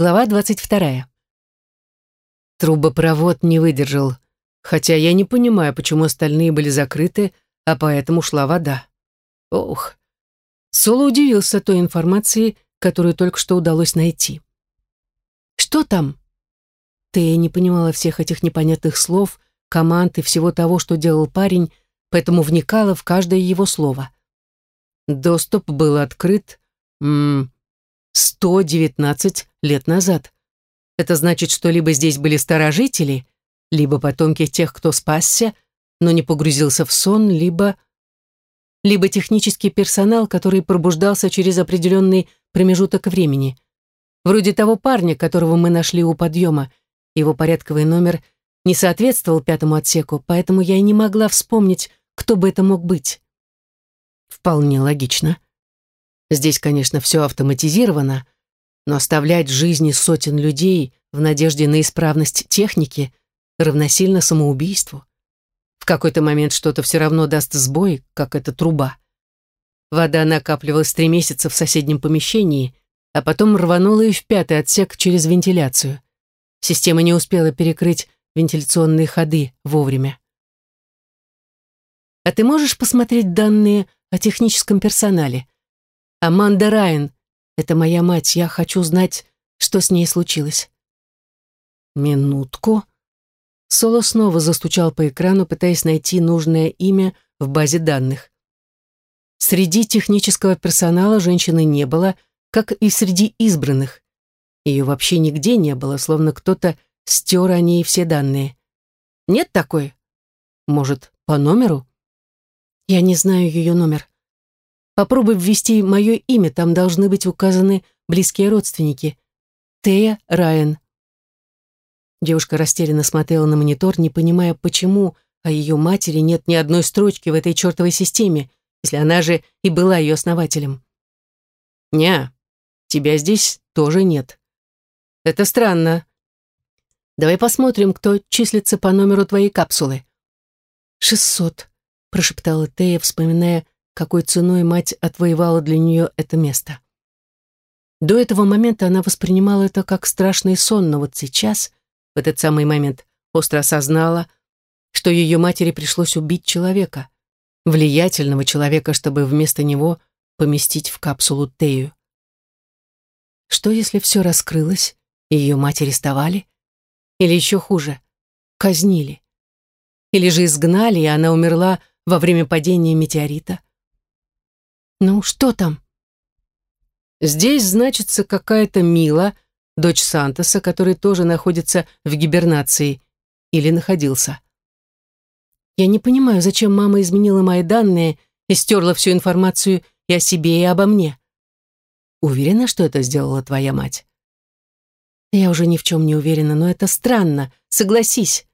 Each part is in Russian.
Глава 22. Трубопровод не выдержал, хотя я не понимаю, почему остальные были закрыты, а поэтому шла вода. Ох. Соло удивился той информации, которую только что удалось найти. «Что там?» Тея не понимала всех этих непонятных слов, команд и всего того, что делал парень, поэтому вникала в каждое его слово. Доступ был открыт м 119 лет назад. Это значит, что либо здесь были старожители, либо потомки тех, кто спасся, но не погрузился в сон, либо... либо технический персонал, который пробуждался через определенный промежуток времени. Вроде того парня, которого мы нашли у подъема. Его порядковый номер не соответствовал пятому отсеку, поэтому я и не могла вспомнить, кто бы это мог быть. Вполне логично. Здесь, конечно, все автоматизировано, но оставлять жизни сотен людей в надежде на исправность техники равносильно самоубийству. В какой-то момент что-то все равно даст сбой, как эта труба. Вода накапливалась три месяца в соседнем помещении, а потом рванула и в пятый отсек через вентиляцию. Система не успела перекрыть вентиляционные ходы вовремя. А ты можешь посмотреть данные о техническом персонале? Аманда Райан. Это моя мать. Я хочу знать, что с ней случилось. Минутку. Соло снова застучал по экрану, пытаясь найти нужное имя в базе данных. Среди технического персонала женщины не было, как и среди избранных. Ее вообще нигде не было, словно кто-то стер о ней все данные. Нет такой? Может, по номеру? Я не знаю ее номер. Попробуй ввести мое имя, там должны быть указаны близкие родственники. Тея Райан. Девушка растерянно смотрела на монитор, не понимая, почему о ее матери нет ни одной строчки в этой чертовой системе, если она же и была ее основателем. «Ня, тебя здесь тоже нет. Это странно. Давай посмотрим, кто числится по номеру твоей капсулы». «Шестьсот», — прошептала Тея, вспоминая, какой ценой мать отвоевала для нее это место. До этого момента она воспринимала это как страшный сон, но вот сейчас, в этот самый момент, остро осознала, что ее матери пришлось убить человека, влиятельного человека, чтобы вместо него поместить в капсулу Тею. Что, если все раскрылось, и ее мать арестовали? Или еще хуже, казнили? Или же изгнали, и она умерла во время падения метеорита? «Ну, что там?» «Здесь значится какая-то Мила, дочь Сантоса, который тоже находится в гибернации. Или находился. Я не понимаю, зачем мама изменила мои данные и стерла всю информацию и о себе, и обо мне. Уверена, что это сделала твоя мать?» «Я уже ни в чем не уверена, но это странно, согласись».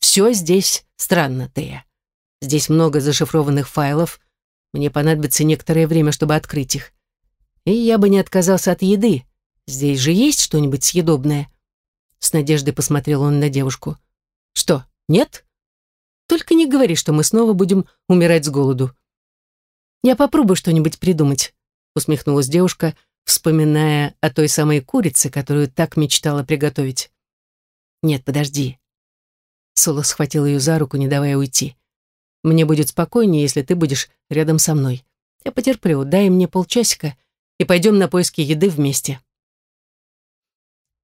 «Все здесь странно, Тея. Здесь много зашифрованных файлов, мне понадобится некоторое время, чтобы открыть их. И я бы не отказался от еды. Здесь же есть что-нибудь съедобное?» С надеждой посмотрел он на девушку. «Что, нет? Только не говори, что мы снова будем умирать с голоду». «Я попробую что-нибудь придумать», усмехнулась девушка, вспоминая о той самой курице, которую так мечтала приготовить. «Нет, подожди». Соло схватил ее за руку, не давая уйти. Мне будет спокойнее, если ты будешь рядом со мной. Я потерплю, дай мне полчасика, и пойдем на поиски еды вместе».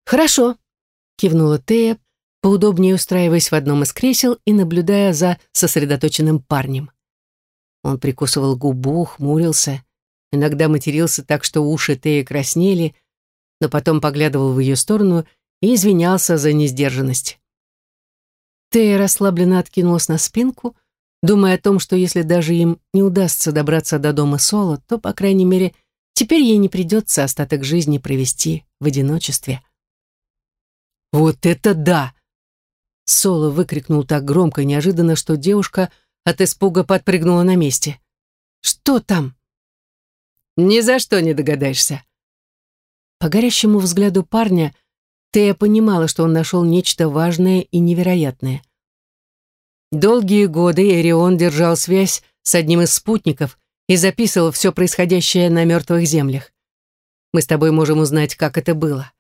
«Хорошо», — кивнула Тея, поудобнее устраиваясь в одном из кресел и наблюдая за сосредоточенным парнем. Он прикусывал губу, хмурился, иногда матерился так, что уши Теи краснели, но потом поглядывал в ее сторону и извинялся за несдержанность. Тея расслабленно откинулась на спинку, думая о том, что если даже им не удастся добраться до дома Соло, то, по крайней мере, теперь ей не придется остаток жизни провести в одиночестве. «Вот это да!» Соло выкрикнул так громко и неожиданно, что девушка от испуга подпрыгнула на месте. «Что там?» «Ни за что не догадаешься». По горящему взгляду парня Тея понимала, что он нашел нечто важное и невероятное. Долгие годы Эрион держал связь с одним из спутников и записывал все происходящее на мертвых землях. Мы с тобой можем узнать, как это было.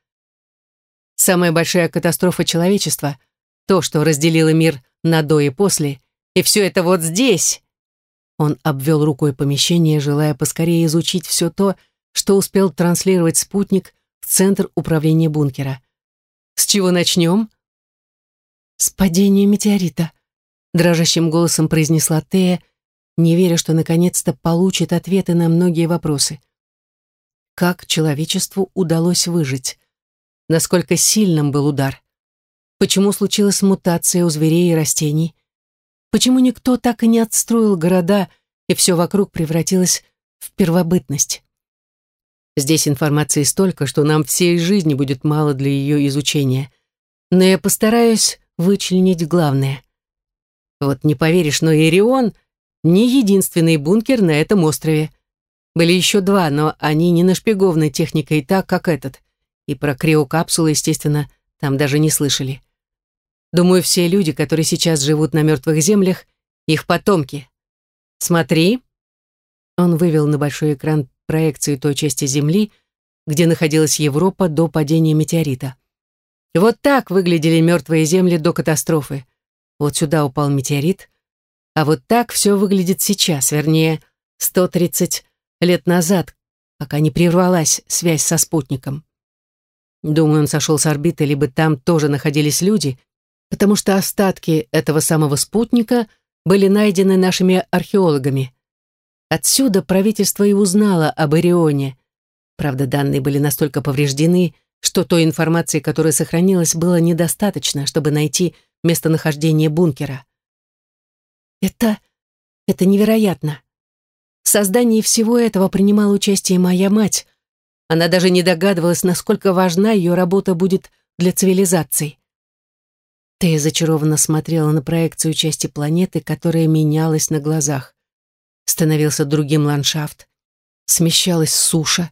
Самая большая катастрофа человечества — то, что разделило мир на до и после, и все это вот здесь. Он обвел рукой помещение, желая поскорее изучить все то, что успел транслировать спутник в центр управления бункера. «С чего начнем?» «С падения метеорита», — дрожащим голосом произнесла Тея, не веря, что наконец-то получит ответы на многие вопросы. Как человечеству удалось выжить? Насколько сильным был удар? Почему случилась мутация у зверей и растений? Почему никто так и не отстроил города, и все вокруг превратилось в первобытность? Здесь информации столько, что нам всей жизни будет мало для ее изучения. Но я постараюсь вычленить главное. Вот не поверишь, но Ирион — не единственный бункер на этом острове. Были еще два, но они не нашпигованы техникой так, как этот. И про криокапсулы, естественно, там даже не слышали. Думаю, все люди, которые сейчас живут на мертвых землях, их потомки. Смотри. Он вывел на большой экран проекции той части Земли, где находилась Европа до падения метеорита. Вот так выглядели мертвые земли до катастрофы. Вот сюда упал метеорит, а вот так все выглядит сейчас, вернее, 130 лет назад, пока не прервалась связь со спутником. Думаю, он сошел с орбиты, либо там тоже находились люди, потому что остатки этого самого спутника были найдены нашими археологами. Отсюда правительство и узнало об Орионе. Правда, данные были настолько повреждены, что той информации, которая сохранилась, было недостаточно, чтобы найти местонахождение бункера. Это... это невероятно. В создании всего этого принимала участие моя мать. Она даже не догадывалась, насколько важна ее работа будет для цивилизации. Тея зачарованно смотрела на проекцию части планеты, которая менялась на глазах становился другим ландшафт, смещалась суша,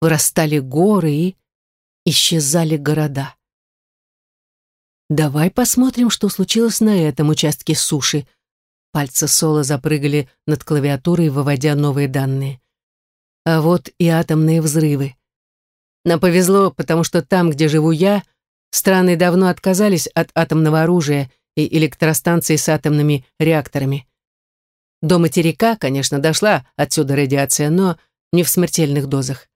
вырастали горы и исчезали города. «Давай посмотрим, что случилось на этом участке суши». Пальцы Соло запрыгали над клавиатурой, выводя новые данные. А вот и атомные взрывы. Нам повезло, потому что там, где живу я, страны давно отказались от атомного оружия и электростанций с атомными реакторами. До материка, конечно, дошла отсюда радиация, но не в смертельных дозах.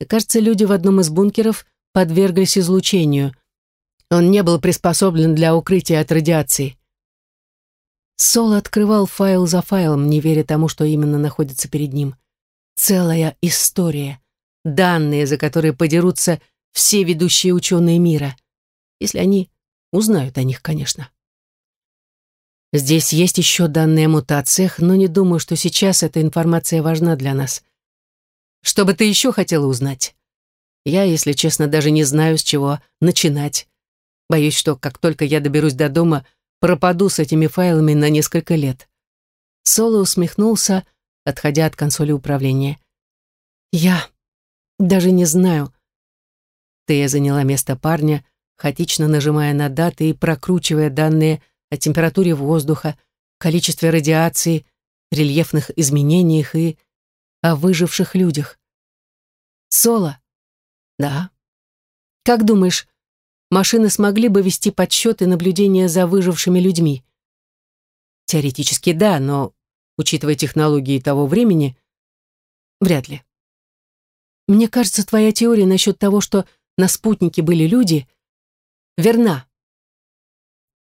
И, кажется, люди в одном из бункеров подверглись излучению. Он не был приспособлен для укрытия от радиации. Сол открывал файл за файлом, не веря тому, что именно находится перед ним. Целая история. Данные, за которые подерутся все ведущие ученые мира. Если они узнают о них, конечно. Здесь есть еще данные о мутациях, но не думаю, что сейчас эта информация важна для нас. Что бы ты еще хотела узнать? Я, если честно, даже не знаю, с чего начинать. Боюсь, что как только я доберусь до дома, пропаду с этими файлами на несколько лет. Соло усмехнулся, отходя от консоли управления. Я даже не знаю. Тея заняла место парня, хаотично нажимая на даты и прокручивая данные о температуре воздуха, количестве радиации, рельефных изменениях и о выживших людях. Соло? Да. Как думаешь, машины смогли бы вести подсчеты наблюдения за выжившими людьми? Теоретически да, но, учитывая технологии того времени, вряд ли. Мне кажется, твоя теория насчет того, что на спутнике были люди, верна.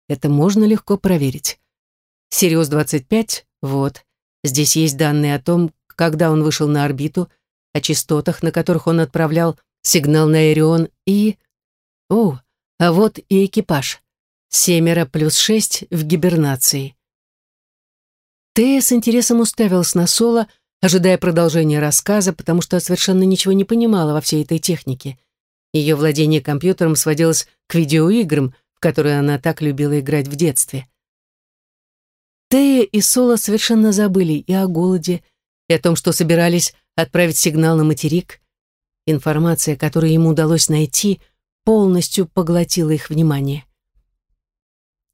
Это можно легко проверить. Сириус-25, вот, здесь есть данные о том, когда он вышел на орбиту, о частотах, на которых он отправлял сигнал на Эрион и... О, а вот и экипаж. Семеро плюс шесть в гибернации. Тея с интересом уставилась на Соло, ожидая продолжения рассказа, потому что совершенно ничего не понимала во всей этой технике. Ее владение компьютером сводилось к видеоиграм, в которые она так любила играть в детстве. Тея и Соло совершенно забыли и о голоде, и о том, что собирались отправить сигнал на материк. Информация, которую ему удалось найти, полностью поглотила их внимание.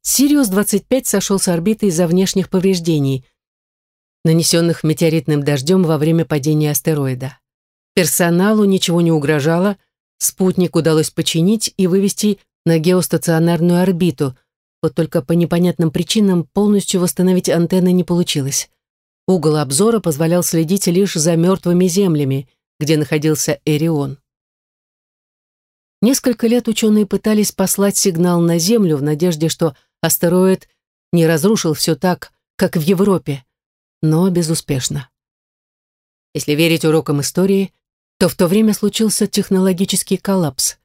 Сириус-25 сошел с орбиты из-за внешних повреждений, нанесенных метеоритным дождем во время падения астероида. Персоналу ничего не угрожало, спутник удалось починить и вывести на геостационарную орбиту, вот только по непонятным причинам полностью восстановить антенны не получилось. Угол обзора позволял следить лишь за мертвыми землями, где находился Эрион. Несколько лет ученые пытались послать сигнал на Землю в надежде, что астероид не разрушил все так, как в Европе, но безуспешно. Если верить урокам истории, то в то время случился технологический коллапс.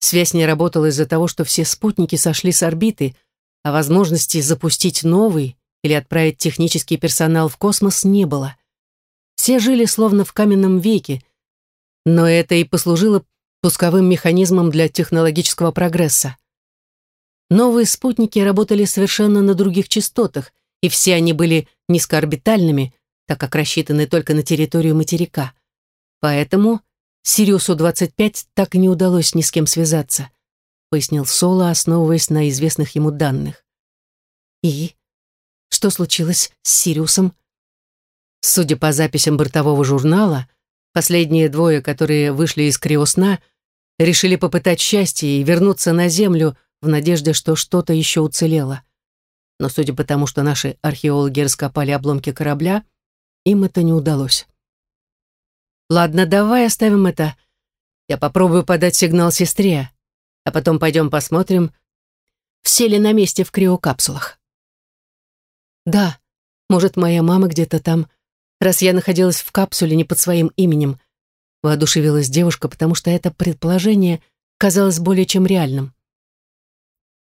Связь не работала из-за того, что все спутники сошли с орбиты, а возможности запустить новый или отправить технический персонал в космос не было. Все жили словно в каменном веке, но это и послужило пусковым механизмом для технологического прогресса. Новые спутники работали совершенно на других частотах, и все они были низкоорбитальными, так как рассчитаны только на территорию материка. Поэтому Сириусу-25 так и не удалось ни с кем связаться, пояснил Соло, основываясь на известных ему данных. И что случилось с Сириусом? Судя по записям бортового журнала, последние двое, которые вышли из криосна, решили попытать счастье и вернуться на Землю в надежде, что что-то еще уцелело. Но судя по тому, что наши археологи раскопали обломки корабля, им это не удалось. Ладно, давай оставим это. Я попробую подать сигнал сестре, а потом пойдем посмотрим, все ли на месте в криокапсулах. Да, может, моя мама где-то там, раз я находилась в капсуле не под своим именем, воодушевилась девушка, потому что это предположение казалось более чем реальным.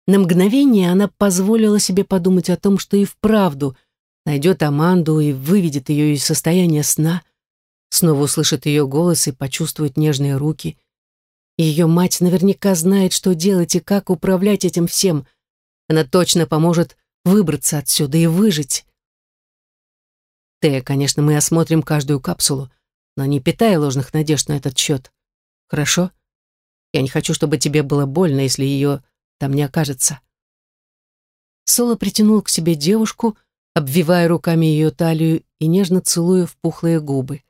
На мгновение она позволила себе подумать о том, что и вправду найдет Аманду и выведет ее из состояния сна, снова услышит ее голос и почувствует нежные руки. Ее мать наверняка знает, что делать и как управлять этим всем. Она точно поможет выбраться отсюда и выжить. Тея, конечно, мы осмотрим каждую капсулу, но не питая ложных надежд на этот счет. Хорошо? Я не хочу, чтобы тебе было больно, если ее там не окажется. Соло притянул к себе девушку, обвивая руками ее талию и нежно целуя в пухлые губы.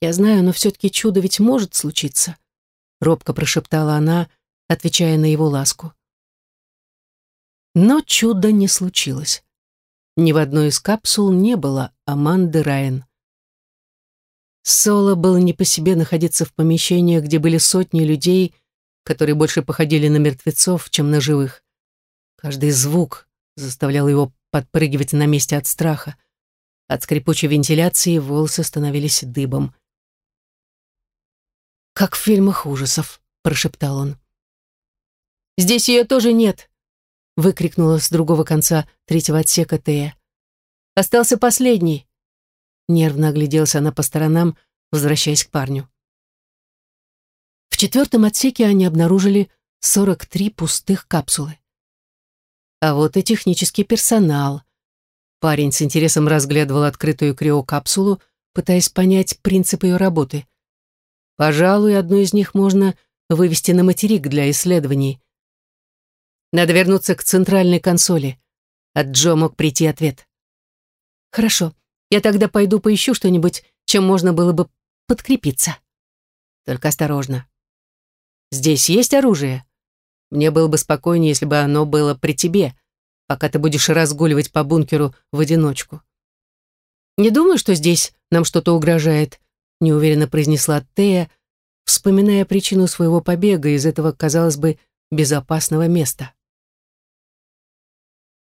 «Я знаю, но все-таки чудо ведь может случиться», — робко прошептала она, отвечая на его ласку. Но чуда не случилось. Ни в одной из капсул не было Аманды Райан. Соло был не по себе находиться в помещениях, где были сотни людей, которые больше походили на мертвецов, чем на живых. Каждый звук заставлял его подпрыгивать на месте от страха. От скрипучей вентиляции волосы становились дыбом. «Как в фильмах ужасов», — прошептал он. «Здесь ее тоже нет», — выкрикнула с другого конца третьего отсека Тея. «Остался последний». Нервно огляделась она по сторонам, возвращаясь к парню четвертом отсеке они обнаружили 43 пустых капсулы. А вот и технический персонал. Парень с интересом разглядывал открытую криокапсулу, пытаясь понять принцип ее работы. Пожалуй, одну из них можно вывести на материк для исследований. Надо вернуться к центральной консоли. От Джо мог прийти ответ. Хорошо, я тогда пойду поищу что-нибудь, чем можно было бы подкрепиться. Только осторожно. Здесь есть оружие? Мне было бы спокойнее, если бы оно было при тебе, пока ты будешь разгуливать по бункеру в одиночку. Не думаю, что здесь нам что-то угрожает, неуверенно произнесла Тея, вспоминая причину своего побега из этого, казалось бы, безопасного места.